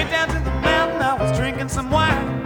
Went down to the mountain, I was drinking some wine.